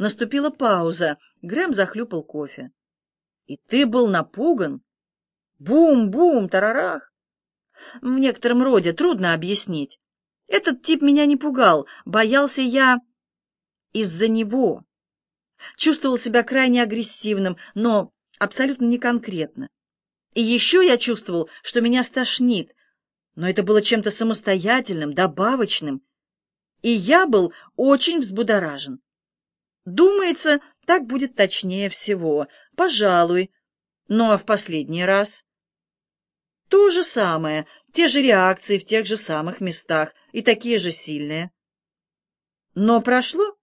Наступила пауза. Грэм захлюпал кофе. «И ты был напуган?» «Бум-бум, тарарах!» «В некотором роде трудно объяснить. Этот тип меня не пугал. Боялся я из-за него. Чувствовал себя крайне агрессивным, но абсолютно не конкретно. И еще я чувствовал, что меня стошнит, но это было чем-то самостоятельным, добавочным, и я был очень взбудоражен. Думается, так будет точнее всего. Пожалуй. Ну а в последний раз... То же самое, те же реакции в тех же самых местах и такие же сильные. Но прошло?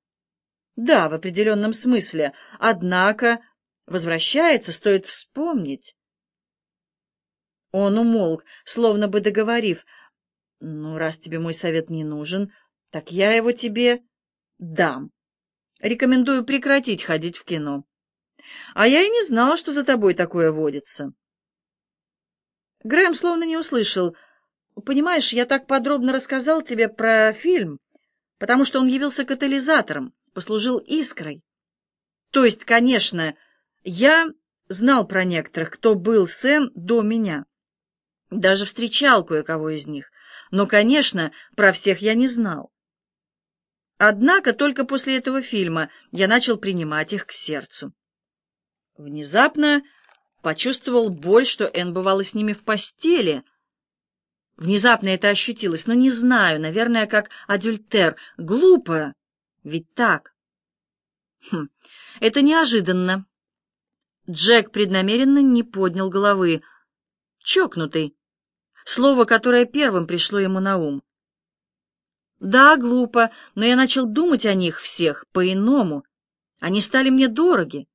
Да, в определенном смысле. Однако возвращается, стоит вспомнить. Он умолк, словно бы договорив. «Ну, раз тебе мой совет не нужен, так я его тебе дам. Рекомендую прекратить ходить в кино. А я и не знала, что за тобой такое водится». Грэм словно не услышал. «Понимаешь, я так подробно рассказал тебе про фильм, потому что он явился катализатором, послужил искрой. То есть, конечно, я знал про некоторых, кто был сын до меня». Даже встречал кое-кого из них, но, конечно, про всех я не знал. Однако только после этого фильма я начал принимать их к сердцу. Внезапно почувствовал боль, что Энн бывала с ними в постели. Внезапно это ощутилось, но не знаю, наверное, как адюльтер. Глупо, ведь так. Хм, это неожиданно. Джек преднамеренно не поднял головы. Чокнутый, слово, которое первым пришло ему на ум. Да, глупо, но я начал думать о них всех по-иному. Они стали мне дороги.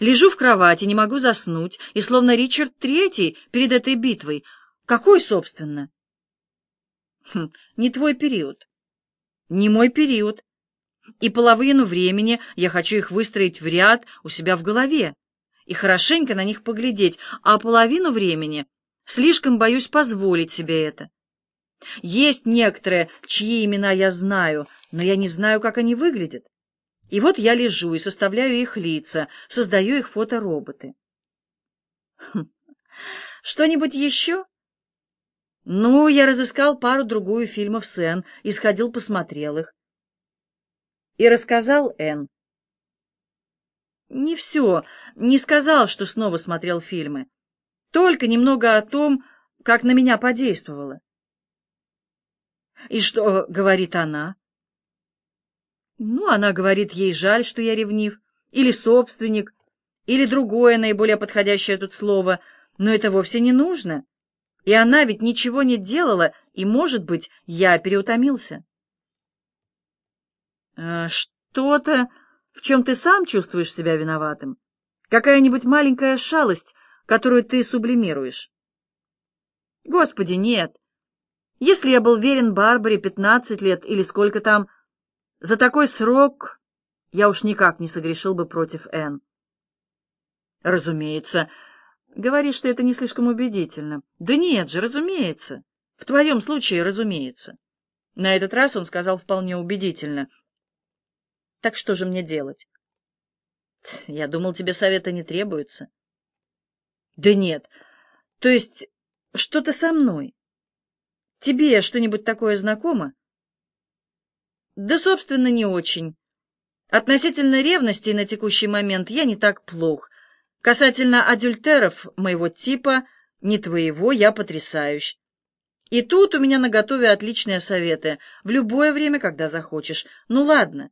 Лежу в кровати, не могу заснуть, и словно Ричард Третий перед этой битвой. Какой, собственно? Хм, не твой период. Не мой период. И половину времени я хочу их выстроить в ряд у себя в голове и хорошенько на них поглядеть, а половину времени Слишком боюсь позволить себе это. Есть некоторые, чьи имена я знаю, но я не знаю, как они выглядят. И вот я лежу и составляю их лица, создаю их фотороботы. Хм. Что-нибудь еще? Ну, я разыскал пару-другую фильмов с Энн и сходил посмотрел их. И рассказал Энн. Не все, не сказал, что снова смотрел фильмы. Только немного о том, как на меня подействовало. И что говорит она? Ну, она говорит, ей жаль, что я ревнив, или собственник, или другое наиболее подходящее тут слово, но это вовсе не нужно. И она ведь ничего не делала, и, может быть, я переутомился. А что-то, в чем ты сам чувствуешь себя виноватым? Какая-нибудь маленькая шалость, которую ты сублимируешь. Господи, нет. Если я был верен Барбаре пятнадцать лет или сколько там, за такой срок я уж никак не согрешил бы против Энн. Разумеется. Говоришь, что это не слишком убедительно. Да нет же, разумеется. В твоем случае, разумеется. На этот раз он сказал вполне убедительно. Так что же мне делать? Я думал, тебе совета не требуется. Да нет. То есть что-то со мной. Тебе что-нибудь такое знакомо? Да, собственно, не очень. Относительно ревности на текущий момент я не так плох. Касательно адюльтеров моего типа, не твоего, я потрясающий. И тут у меня наготове отличные советы. В любое время, когда захочешь. Ну ладно.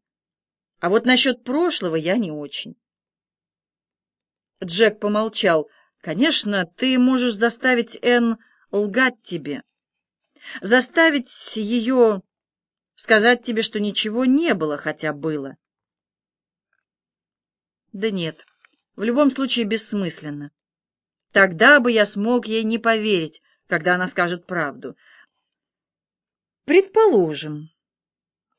А вот насчет прошлого я не очень. Джек помолчал. Конечно, ты можешь заставить Энн лгать тебе, заставить ее сказать тебе, что ничего не было, хотя было. Да нет, в любом случае бессмысленно. Тогда бы я смог ей не поверить, когда она скажет правду. Предположим.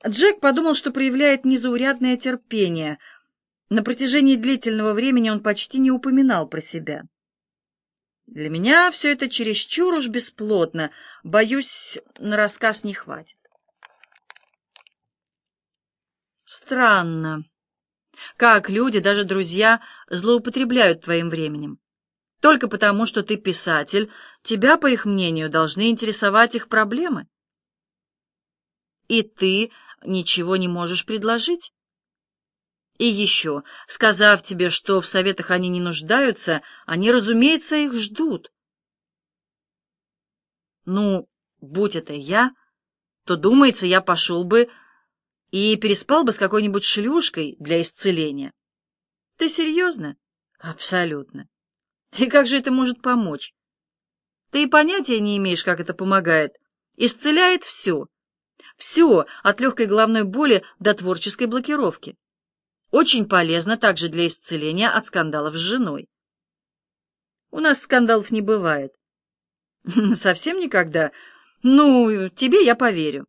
Джек подумал, что проявляет незаурядное терпение. На протяжении длительного времени он почти не упоминал про себя. Для меня все это чересчур уж бесплотно. Боюсь, на рассказ не хватит. Странно. Как люди, даже друзья, злоупотребляют твоим временем. Только потому, что ты писатель, тебя, по их мнению, должны интересовать их проблемы. И ты ничего не можешь предложить. И еще, сказав тебе, что в советах они не нуждаются, они, разумеется, их ждут. Ну, будь это я, то, думается, я пошел бы и переспал бы с какой-нибудь шлюшкой для исцеления. Ты серьезно? Абсолютно. И как же это может помочь? Ты и понятия не имеешь, как это помогает. Исцеляет все. Все, от легкой головной боли до творческой блокировки. Очень полезно также для исцеления от скандалов с женой. У нас скандалов не бывает. Совсем никогда. Ну, тебе я поверю.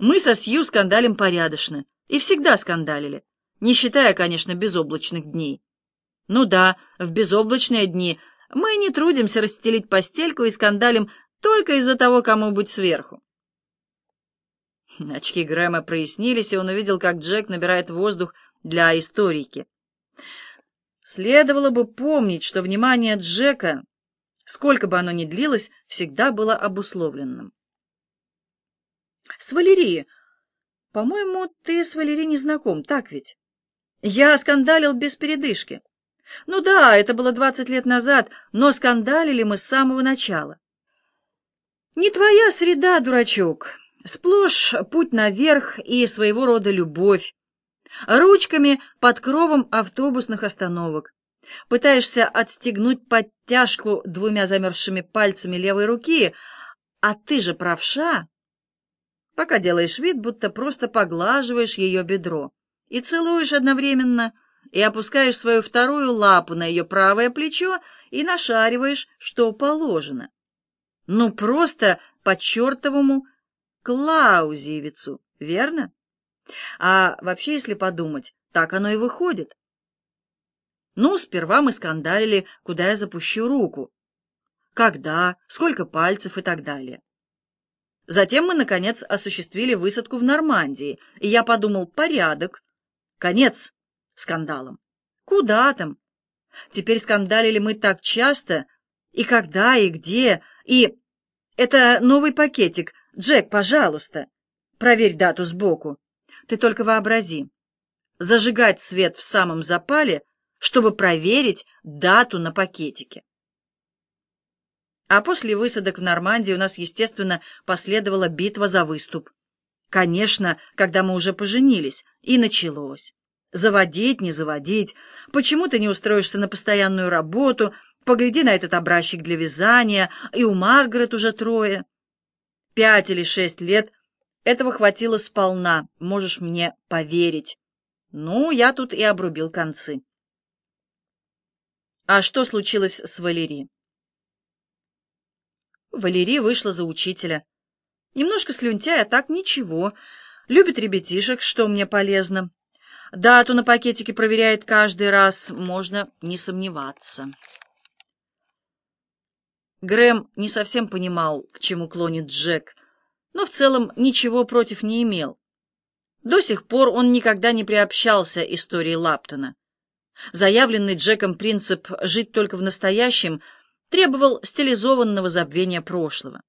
Мы со Сью скандалим порядочно. И всегда скандалили. Не считая, конечно, безоблачных дней. Ну да, в безоблачные дни мы не трудимся расстелить постельку и скандалим только из-за того, кому быть сверху. Очки Грэма прояснились, и он увидел, как Джек набирает воздух для историки. Следовало бы помнить, что внимание Джека, сколько бы оно ни длилось, всегда было обусловленным. «С Валерией. По-моему, ты с Валерией не знаком, так ведь? Я скандалил без передышки. Ну да, это было двадцать лет назад, но скандалили мы с самого начала. Не твоя среда, дурачок. Сплошь путь наверх и своего рода любовь. Ручками под кровом автобусных остановок. Пытаешься отстегнуть подтяжку двумя замерзшими пальцами левой руки, а ты же правша. Пока делаешь вид, будто просто поглаживаешь ее бедро и целуешь одновременно, и опускаешь свою вторую лапу на ее правое плечо и нашариваешь, что положено. Ну, просто по чертовому Клаузевицу, верно? А вообще, если подумать, так оно и выходит. Ну, сперва мы скандалили, куда я запущу руку, когда, сколько пальцев и так далее. Затем мы, наконец, осуществили высадку в Нормандии, и я подумал, порядок, конец скандалам. Куда там? Теперь скандалили мы так часто, и когда, и где, и... Это новый пакетик, Джек, пожалуйста, проверь дату сбоку. Ты только вообрази. Зажигать свет в самом запале, чтобы проверить дату на пакетике. А после высадок в Нормандии у нас, естественно, последовала битва за выступ. Конечно, когда мы уже поженились, и началось. Заводить, не заводить. Почему ты не устроишься на постоянную работу? Погляди на этот образчик для вязания, и у Маргарет уже трое пять или шесть лет этого хватило сполна, можешь мне поверить. Ну, я тут и обрубил концы. А что случилось с Валерией? Валерия вышла за учителя. Немножко слюнтяя, так ничего. Любит ребятишек, что мне полезно. Дату на пакетике проверяет каждый раз, можно не сомневаться. Грэм не совсем понимал, к чему клонит Джек, но в целом ничего против не имел. До сих пор он никогда не приобщался истории Лаптона. Заявленный Джеком принцип «жить только в настоящем» требовал стилизованного забвения прошлого.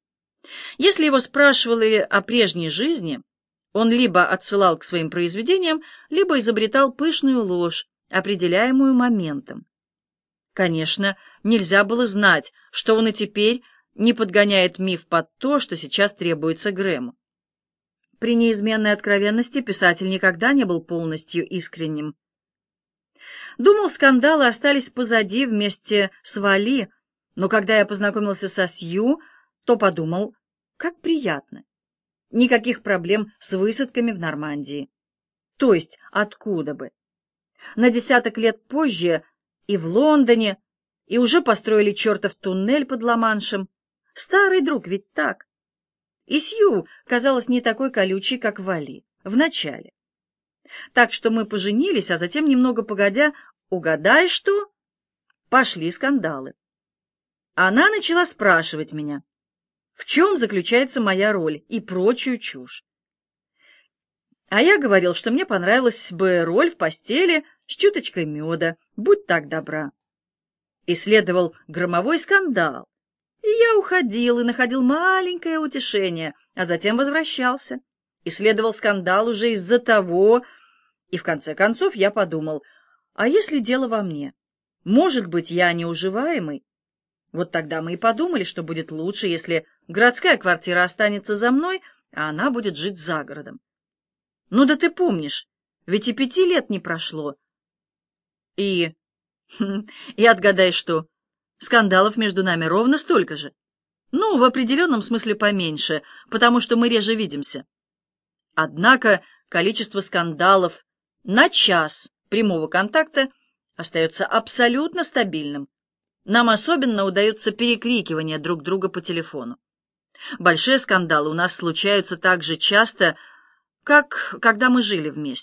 Если его спрашивали о прежней жизни, он либо отсылал к своим произведениям, либо изобретал пышную ложь, определяемую моментом. Конечно, нельзя было знать, что он и теперь не подгоняет миф под то, что сейчас требуется Грэму. При неизменной откровенности писатель никогда не был полностью искренним. Думал, скандалы остались позади вместе с Вали, но когда я познакомился со Сью, то подумал, как приятно. Никаких проблем с высадками в Нормандии. То есть откуда бы? На десяток лет позже и в Лондоне, и уже построили чертов туннель под Ла-Маншем. Старый друг ведь так. И Сью казалась не такой колючей, как Вали, в начале. Так что мы поженились, а затем, немного погодя, угадай что? Пошли скандалы. Она начала спрашивать меня, в чем заключается моя роль и прочую чушь. А я говорил, что мне понравилась бы роль в постели с чуточкой меда. Будь так добра. И следовал громовой скандал. И я уходил и находил маленькое утешение, а затем возвращался. И следовал скандал уже из-за того... И в конце концов я подумал, а если дело во мне? Может быть, я неуживаемый? Вот тогда мы и подумали, что будет лучше, если городская квартира останется за мной, а она будет жить за городом. Ну да ты помнишь, ведь и пяти лет не прошло. И... И отгадай что, скандалов между нами ровно столько же. Ну, в определенном смысле поменьше, потому что мы реже видимся. Однако количество скандалов на час прямого контакта остается абсолютно стабильным. Нам особенно удается перекрикивание друг друга по телефону. Большие скандалы у нас случаются так же часто, как когда мы жили вместе.